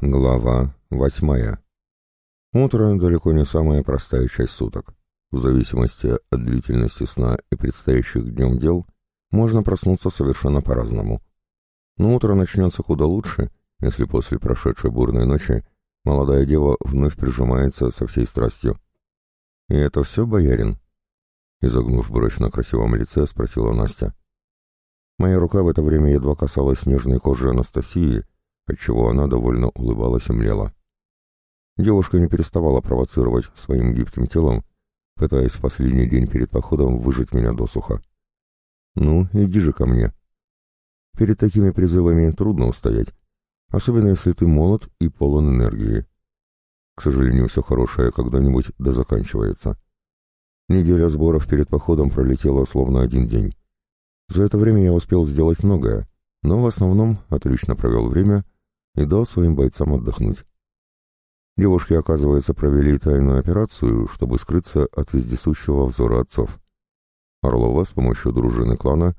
Глава восьмая. Утро далеко не самая простая часть суток. В зависимости от длительности сна и предстоящих днем дел, можно проснуться совершенно по-разному. Но утро начнется куда лучше, если после прошедшей бурной ночи молодая дева вновь прижимается со всей страстью. «И это все, боярин?» Изогнув бровь на красивом лице, спросила Настя. Моя рука в это время едва касалась нежной кожи Анастасии, отчего она довольно улыбалась и млела. Девушка не переставала провоцировать своим гибким телом, пытаясь в последний день перед походом выжить меня досуха. «Ну, иди же ко мне». Перед такими призывами трудно устоять, особенно если ты молод и полон энергии. К сожалению, все хорошее когда-нибудь да заканчивается. Неделя сборов перед походом пролетела словно один день. За это время я успел сделать многое, но в основном отлично провел время и дал своим бойцам отдохнуть. Девушки, оказывается, провели тайную операцию, чтобы скрыться от вездесущего взора отцов. Орлова с помощью дружины клана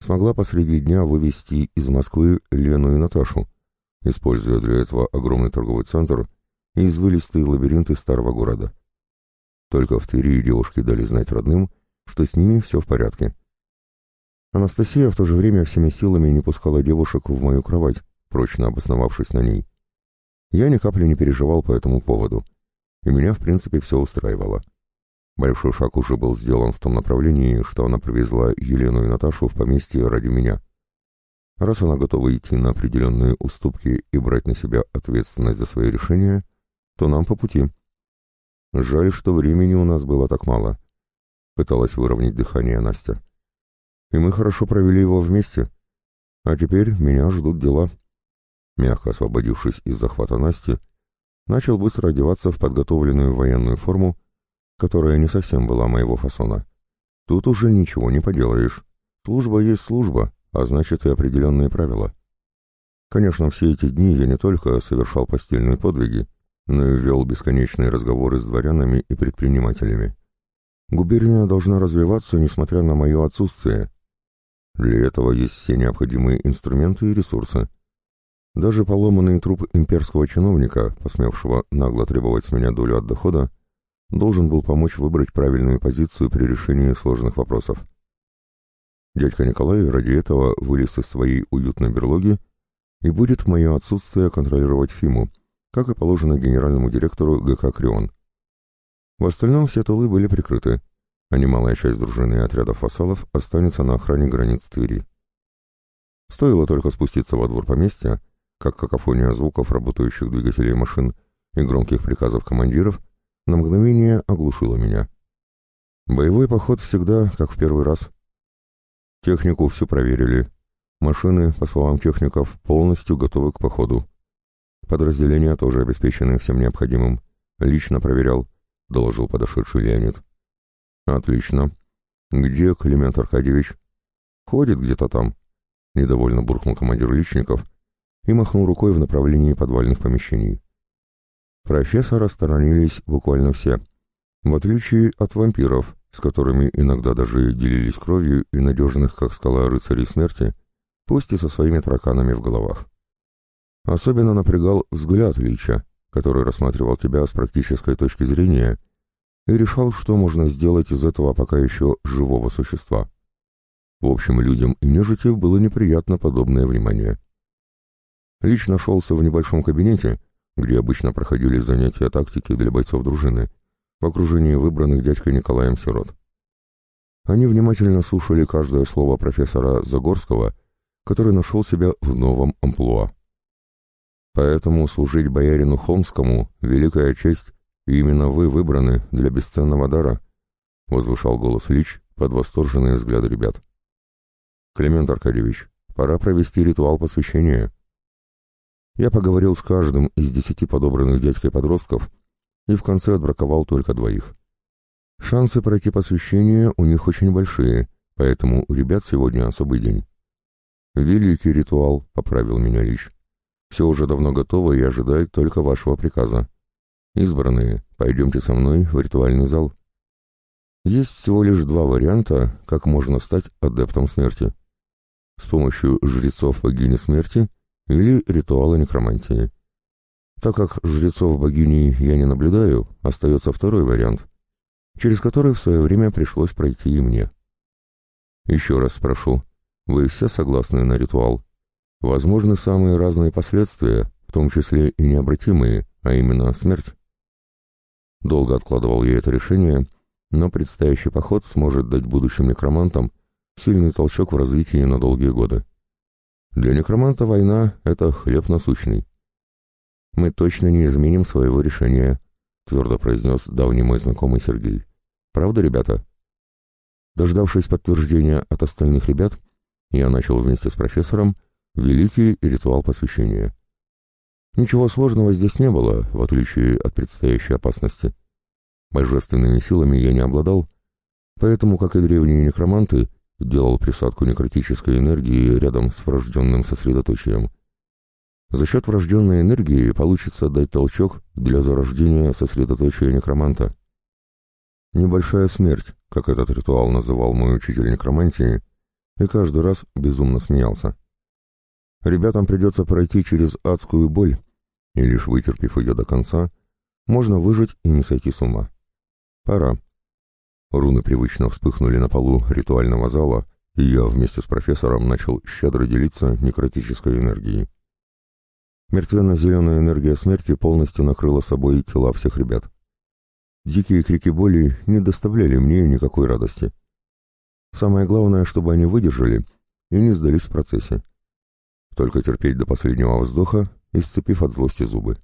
смогла посреди дня вывести из Москвы Лену и Наташу, используя для этого огромный торговый центр и извилистые лабиринты старого города. Только в Твери девушки дали знать родным, что с ними все в порядке. Анастасия в то же время всеми силами не пускала девушек в мою кровать, прочно обосновавшись на ней. Я ни капли не переживал по этому поводу, и меня, в принципе, все устраивало. Большой шаг уже был сделан в том направлении, что она привезла Елену и Наташу в поместье ради меня. Раз она готова идти на определенные уступки и брать на себя ответственность за свои решения, то нам по пути. Жаль, что времени у нас было так мало. Пыталась выровнять дыхание Настя. И мы хорошо провели его вместе. А теперь меня ждут дела мягко освободившись из захвата Насти, начал быстро одеваться в подготовленную военную форму, которая не совсем была моего фасона. Тут уже ничего не поделаешь. Служба есть служба, а значит и определенные правила. Конечно, все эти дни я не только совершал постельные подвиги, но и вел бесконечные разговоры с дворянами и предпринимателями. Губерния должна развиваться, несмотря на мое отсутствие. Для этого есть все необходимые инструменты и ресурсы. Даже поломанный труп имперского чиновника, посмевшего нагло требовать с меня долю от дохода, должен был помочь выбрать правильную позицию при решении сложных вопросов. Дядька Николай ради этого вылез из своей уютной берлоги и будет в мое отсутствие контролировать Фиму, как и положено генеральному директору ГК «Крион». В остальном все тулы были прикрыты, а немалая часть дружины и отрядов вассалов останется на охране границ Твери. Стоило только спуститься во двор поместья, как какофония звуков работающих двигателей машин и громких приказов командиров на мгновение оглушила меня. Боевой поход всегда, как в первый раз. Технику всю проверили. Машины, по словам техников, полностью готовы к походу. Подразделения тоже обеспечены всем необходимым. Лично проверял, доложил подошедший Леонид. Отлично. Где Климент Аркадьевич? Ходит где-то там. Недовольно буркнул командир личников, и махнул рукой в направлении подвальных помещений. Профессора сторонились буквально все, в отличие от вампиров, с которыми иногда даже делились кровью и надежных, как скала рыцарей смерти, пусть и со своими тараканами в головах. Особенно напрягал взгляд Лича, который рассматривал тебя с практической точки зрения и решал, что можно сделать из этого пока еще живого существа. В общем, людям и нежити было неприятно подобное внимание. Лич нашелся в небольшом кабинете, где обычно проходили занятия тактики для бойцов дружины, в окружении выбранных дядькой Николаем сирот. Они внимательно слушали каждое слово профессора Загорского, который нашел себя в новом амплуа. Поэтому служить боярину Холмскому — великая честь, и именно вы выбраны для бесценного дара, — возвышал голос Лич под восторженные взгляды ребят. Климент Аркадьевич, пора провести ритуал посвящения. Я поговорил с каждым из десяти подобранных дядькой подростков и в конце отбраковал только двоих. Шансы пройти посвящение у них очень большие, поэтому у ребят сегодня особый день. «Великий ритуал», — поправил меня Лич. «Все уже давно готово и ожидает только вашего приказа. Избранные, пойдемте со мной в ритуальный зал». Есть всего лишь два варианта, как можно стать адептом смерти. С помощью жрецов богини смерти — или ритуала некромантии. Так как жрецов богини я не наблюдаю, остается второй вариант, через который в свое время пришлось пройти и мне. Еще раз спрошу, вы все согласны на ритуал? Возможны самые разные последствия, в том числе и необратимые, а именно смерть. Долго откладывал я это решение, но предстоящий поход сможет дать будущим некромантам сильный толчок в развитии на долгие годы. Для некроманта война — это хлеб насущный. «Мы точно не изменим своего решения», — твердо произнес давний мой знакомый Сергей. «Правда, ребята?» Дождавшись подтверждения от остальных ребят, я начал вместе с профессором великий ритуал посвящения. Ничего сложного здесь не было, в отличие от предстоящей опасности. Божественными силами я не обладал, поэтому, как и древние некроманты, делал присадку некротической энергии рядом с врожденным сосредоточием. За счет врожденной энергии получится дать толчок для зарождения сосредоточия некроманта. Небольшая смерть, как этот ритуал называл мой учитель некромантии, и каждый раз безумно смеялся. Ребятам придется пройти через адскую боль, и лишь вытерпев ее до конца, можно выжить и не сойти с ума. Пора. Руны привычно вспыхнули на полу ритуального зала, и я вместе с профессором начал щедро делиться некротической энергией. Мертвенно-зеленая энергия смерти полностью накрыла собой тела всех ребят. Дикие крики боли не доставляли мне никакой радости. Самое главное, чтобы они выдержали и не сдались в процессе. Только терпеть до последнего вздоха и сцепив от злости зубы.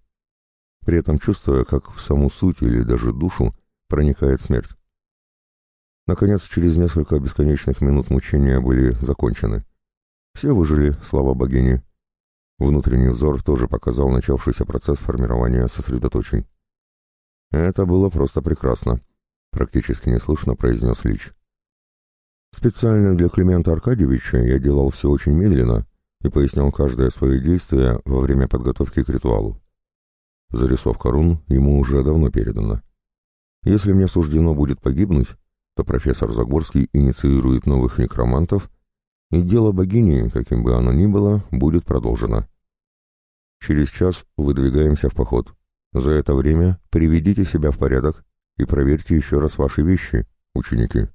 При этом чувствуя, как в саму суть или даже душу проникает смерть. Наконец, через несколько бесконечных минут мучения были закончены. Все выжили, слава богине. Внутренний взор тоже показал начавшийся процесс формирования сосредоточий. «Это было просто прекрасно», — практически неслышно произнес Лич. Специально для Климента Аркадьевича я делал все очень медленно и пояснял каждое свое действие во время подготовки к ритуалу. Зарисовка рун ему уже давно передана. Если мне суждено будет погибнуть, то профессор Загорский инициирует новых некромантов, и дело богини, каким бы оно ни было, будет продолжено. Через час выдвигаемся в поход. За это время приведите себя в порядок и проверьте еще раз ваши вещи, ученики.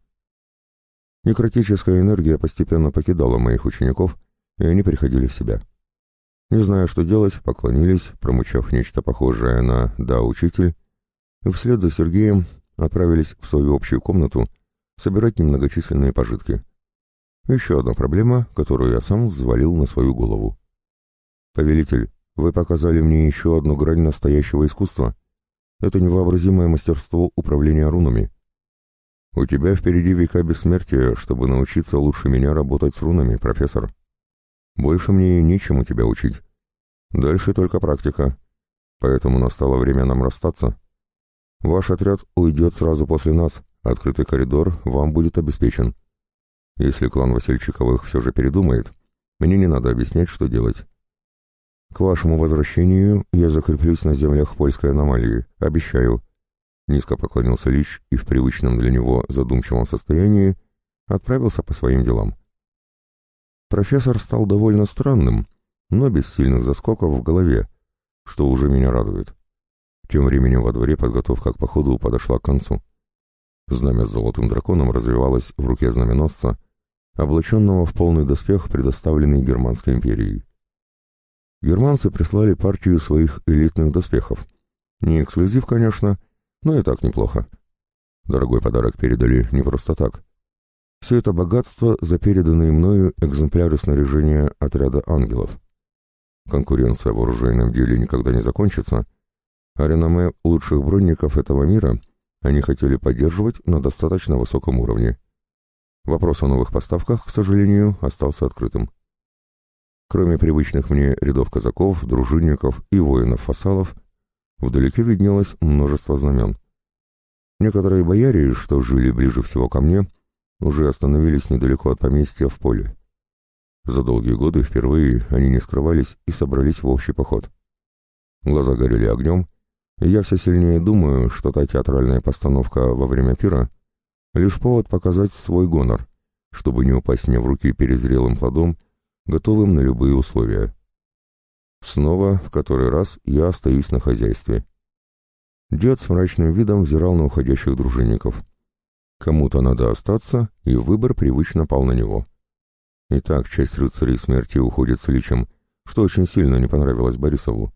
Некротическая энергия постепенно покидала моих учеников, и они приходили в себя. Не зная, что делать, поклонились, промычав нечто похожее на «да, учитель», и вслед за Сергеем отправились в свою общую комнату собирать немногочисленные пожитки. Еще одна проблема, которую я сам взвалил на свою голову. «Повелитель, вы показали мне еще одну грань настоящего искусства. Это невообразимое мастерство управления рунами. У тебя впереди века бессмертия, чтобы научиться лучше меня работать с рунами, профессор. Больше мне нечему тебя учить. Дальше только практика. Поэтому настало время нам расстаться. Ваш отряд уйдет сразу после нас. Открытый коридор вам будет обеспечен. Если клан Васильчиковых все же передумает, мне не надо объяснять, что делать. К вашему возвращению я закреплюсь на землях польской аномалии, обещаю. Низко поклонился Лич и в привычном для него задумчивом состоянии отправился по своим делам. Профессор стал довольно странным, но без сильных заскоков в голове, что уже меня радует. Тем временем во дворе подготовка к походу подошла к концу. Знамя с золотым драконом развивалось в руке знаменосца, облаченного в полный доспех, предоставленный Германской империей. Германцы прислали партию своих элитных доспехов. Не эксклюзив, конечно, но и так неплохо. Дорогой подарок передали не просто так. Все это богатство за переданные мною экземпляры снаряжения отряда ангелов. Конкуренция в оружейном деле никогда не закончится, а реноме лучших бронников этого мира они хотели поддерживать на достаточно высоком уровне. Вопрос о новых поставках, к сожалению, остался открытым. Кроме привычных мне рядов казаков, дружинников и воинов-фасалов, вдалеке виднелось множество знамен. Некоторые бояре, что жили ближе всего ко мне, уже остановились недалеко от поместья в поле. За долгие годы впервые они не скрывались и собрались в общий поход. Глаза горели огнем, я все сильнее думаю, что та театральная постановка во время пира — лишь повод показать свой гонор, чтобы не упасть мне в руки перезрелым плодом, готовым на любые условия. Снова, в который раз, я остаюсь на хозяйстве. Дед с мрачным видом взирал на уходящих дружинников. Кому-то надо остаться, и выбор привычно пал на него. Итак, часть рыцарей смерти уходит с личем, что очень сильно не понравилось Борисову.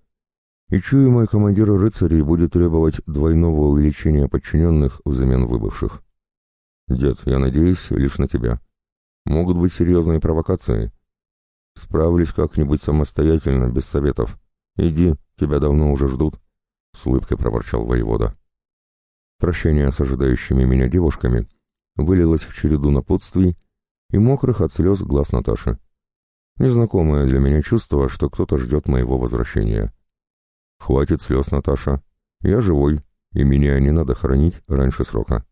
И чую, мой командир рыцарей будет требовать двойного увеличения подчиненных взамен выбывших. Дед, я надеюсь лишь на тебя. Могут быть серьезные провокации. Справлюсь как-нибудь самостоятельно, без советов. Иди, тебя давно уже ждут. С улыбкой проворчал воевода. Прощение с ожидающими меня девушками вылилось в череду напутствий и мокрых от слез глаз Наташи. Незнакомое для меня чувство, что кто-то ждет моего возвращения. Хватит слез, Наташа. Я живой, и меня не надо хоронить раньше срока.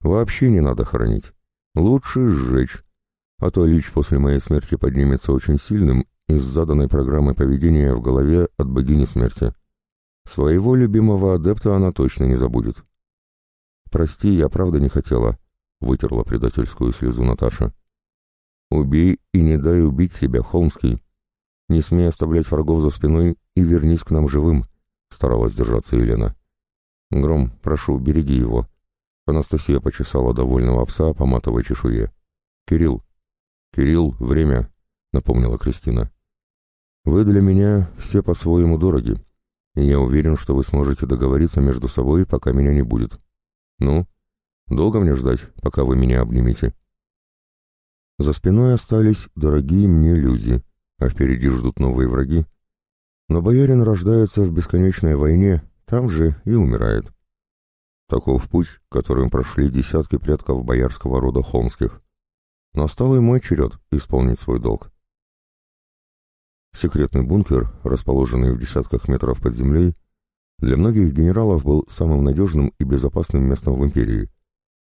Вообще не надо хоронить. Лучше сжечь, а то Лич после моей смерти поднимется очень сильным из заданной программы поведения в голове от богини смерти. Своего любимого адепта она точно не забудет. «Прости, я правда не хотела», — вытерла предательскую слезу Наташа. «Убей и не дай убить себя, Холмский. Не смей оставлять врагов за спиной и вернись к нам живым», — старалась держаться Елена. «Гром, прошу, береги его». Анастасия почесала довольного пса по матовой чешуе. «Кирилл». «Кирилл, время», — напомнила Кристина. «Вы для меня все по-своему дороги, и я уверен, что вы сможете договориться между собой, пока меня не будет. Ну, долго мне ждать, пока вы меня обнимете?» За спиной остались дорогие мне люди, а впереди ждут новые враги. Но боярин рождается в бесконечной войне, там же и умирает. Таков путь, которым прошли десятки предков боярского рода Холмских. Настал и мой черед исполнить свой долг. Секретный бункер, расположенный в десятках метров под землей, для многих генералов был самым надежным и безопасным местом в империи.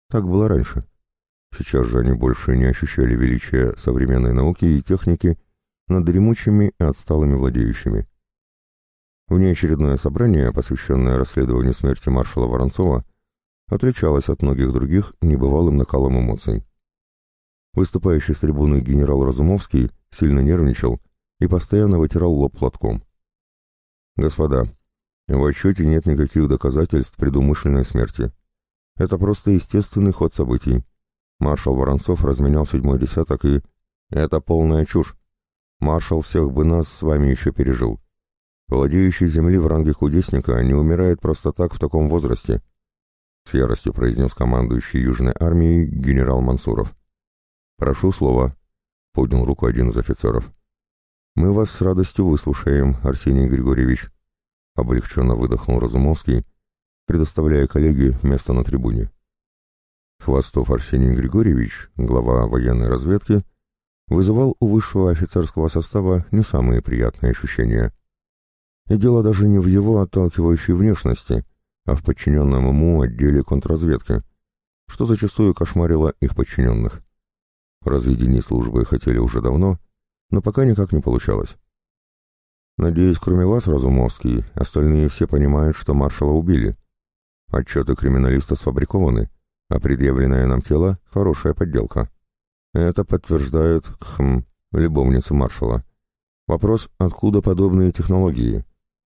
Так было раньше. Сейчас же они больше не ощущали величия современной науки и техники над дремучими и отсталыми владеющими. Внеочередное собрание, посвященное расследованию смерти маршала Воронцова, отличалось от многих других небывалым накалом эмоций. Выступающий с трибуны генерал Разумовский сильно нервничал и постоянно вытирал лоб платком. «Господа, в отчете нет никаких доказательств предумышленной смерти. Это просто естественный ход событий. Маршал Воронцов разменял седьмой десяток и... Это полная чушь. Маршал всех бы нас с вами еще пережил. Владеющий земли в ранге кудесника не умирает просто так в таком возрасте, с яростью произнес командующий Южной армией генерал Мансуров. Прошу слова, поднял руку один из офицеров. Мы вас с радостью выслушаем, Арсений Григорьевич, облегченно выдохнул Разумовский, предоставляя коллеге место на трибуне. Хвостов Арсений Григорьевич, глава военной разведки, вызывал у высшего офицерского состава не самые приятные ощущения. И дело даже не в его отталкивающей внешности, а в подчиненном ему отделе контрразведки, что зачастую кошмарило их подчиненных. Разъединить службы хотели уже давно, но пока никак не получалось. Надеюсь, кроме вас, Разумовский, остальные все понимают, что маршала убили. Отчеты криминалиста сфабрикованы, а предъявленное нам тело — хорошая подделка. Это подтверждают, хм, любовницы маршала. Вопрос, откуда подобные технологии?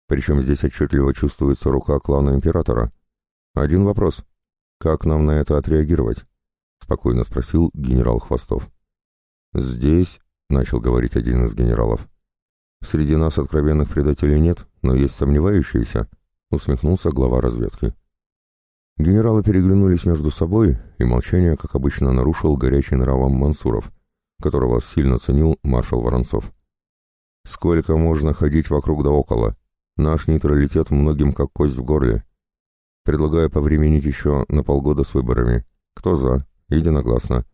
Причем здесь отчетливо чувствуется рука клана Императора. Один вопрос. Как нам на это отреагировать? Спокойно спросил генерал Хвостов. Здесь, начал говорить один из генералов, среди нас откровенных предателей нет, но есть сомневающиеся, усмехнулся глава разведки. Генералы переглянулись между собой, и молчание, как обычно, нарушил горячий нравом Мансуров, которого сильно ценил маршал Воронцов. «Сколько можно ходить вокруг да около? Наш нейтралитет многим как кость в горле. Предлагаю повременить еще на полгода с выборами. Кто за? Единогласно.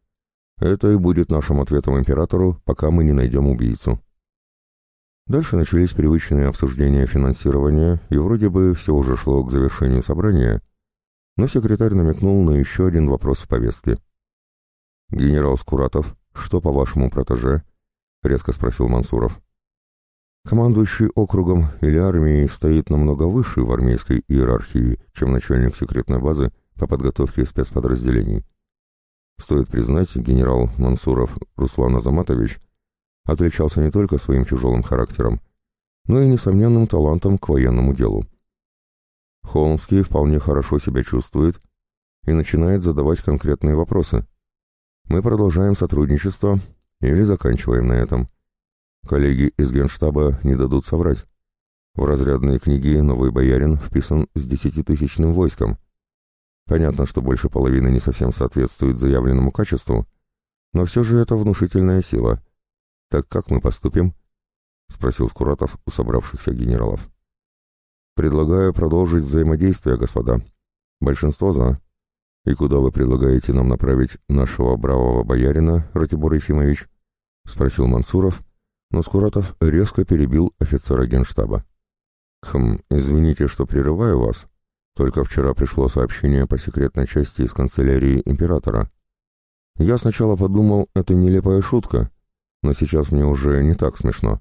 Это и будет нашим ответом императору, пока мы не найдем убийцу». Дальше начались привычные обсуждения финансирования, и вроде бы все уже шло к завершению собрания, но секретарь намекнул на еще один вопрос в повестке. «Генерал Скуратов, что по вашему протеже?» — резко спросил Мансуров. Командующий округом или армией стоит намного выше в армейской иерархии, чем начальник секретной базы по подготовке спецподразделений. Стоит признать, генерал Мансуров Руслан Азаматович отличался не только своим тяжелым характером, но и несомненным талантом к военному делу. Холмский вполне хорошо себя чувствует и начинает задавать конкретные вопросы. Мы продолжаем сотрудничество или заканчиваем на этом. Коллеги из Генштаба не дадут соврать. В разрядные книги новый боярин вписан с десятитысячным войском. Понятно, что больше половины не совсем соответствует заявленному качеству, но все же это внушительная сила. Так как мы поступим? — спросил Скуратов у собравшихся генералов. «Предлагаю продолжить взаимодействие, господа. Большинство за. И куда вы предлагаете нам направить нашего бравого боярина, Ратибор Ефимович?» — спросил Мансуров, но Скуратов резко перебил офицера генштаба. «Хм, извините, что прерываю вас. Только вчера пришло сообщение по секретной части из канцелярии императора. Я сначала подумал, это нелепая шутка, но сейчас мне уже не так смешно.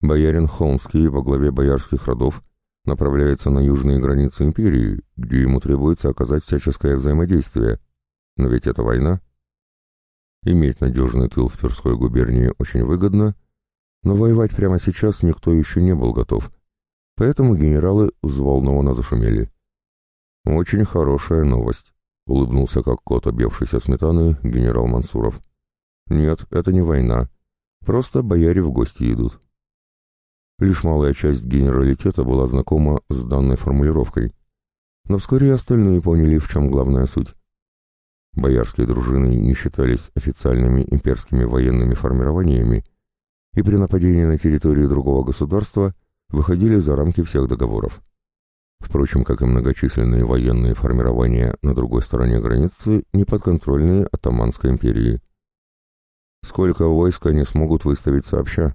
Боярин Холмский во главе боярских родов направляется на южные границы империи, где ему требуется оказать всяческое взаимодействие. Но ведь это война. Иметь надежный тыл в Тверской губернии очень выгодно, но воевать прямо сейчас никто еще не был готов, поэтому генералы взволнованно зашумели. «Очень хорошая новость», — улыбнулся как кот, объевшийся сметаны, генерал Мансуров. «Нет, это не война. Просто бояре в гости идут». Лишь малая часть генералитета была знакома с данной формулировкой, но вскоре остальные поняли, в чем главная суть. Боярские дружины не считались официальными имперскими военными формированиями и при нападении на территорию другого государства выходили за рамки всех договоров. Впрочем, как и многочисленные военные формирования на другой стороне границы, неподконтрольные Атаманской империи. Сколько войск они смогут выставить сообща?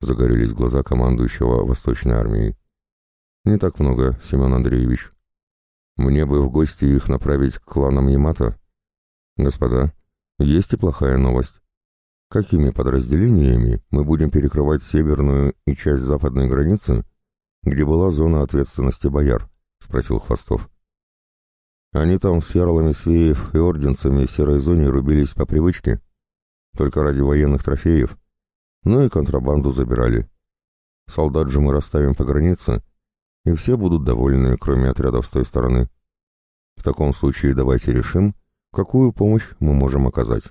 Загорелись глаза командующего Восточной армией. «Не так много, Семен Андреевич. Мне бы в гости их направить к кланам Ямато. Господа, есть и плохая новость. Какими подразделениями мы будем перекрывать северную и часть западной границы, где была зона ответственности бояр?» — спросил Хвостов. Они там с ярлами свеев и орденцами в серой зоне рубились по привычке, только ради военных трофеев, ну и контрабанду забирали. Солдат же мы расставим по границе, и все будут довольны, кроме отрядов с той стороны. В таком случае давайте решим, какую помощь мы можем оказать.